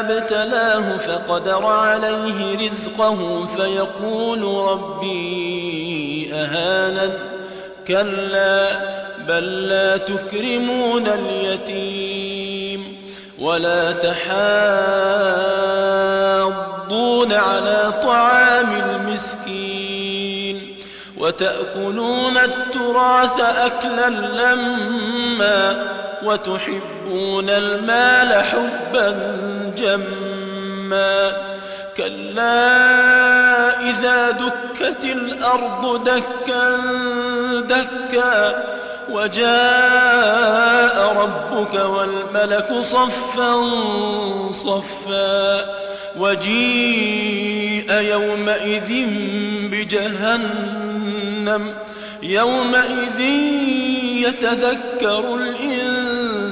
أبتلاه فقدر عليه رزقه فيقول ربي أهانن. كلا بل لا تكرمون اليتيم ولا تحاضون على طعام المسكين وتأكلون التراث أكلا لما وتحبون المال حبا جما كلا إذا دكت الأرض دكا دكا وجاء ربك والملك صفا صفا وجيء يومئذ بجهنم يومئذ يتذكر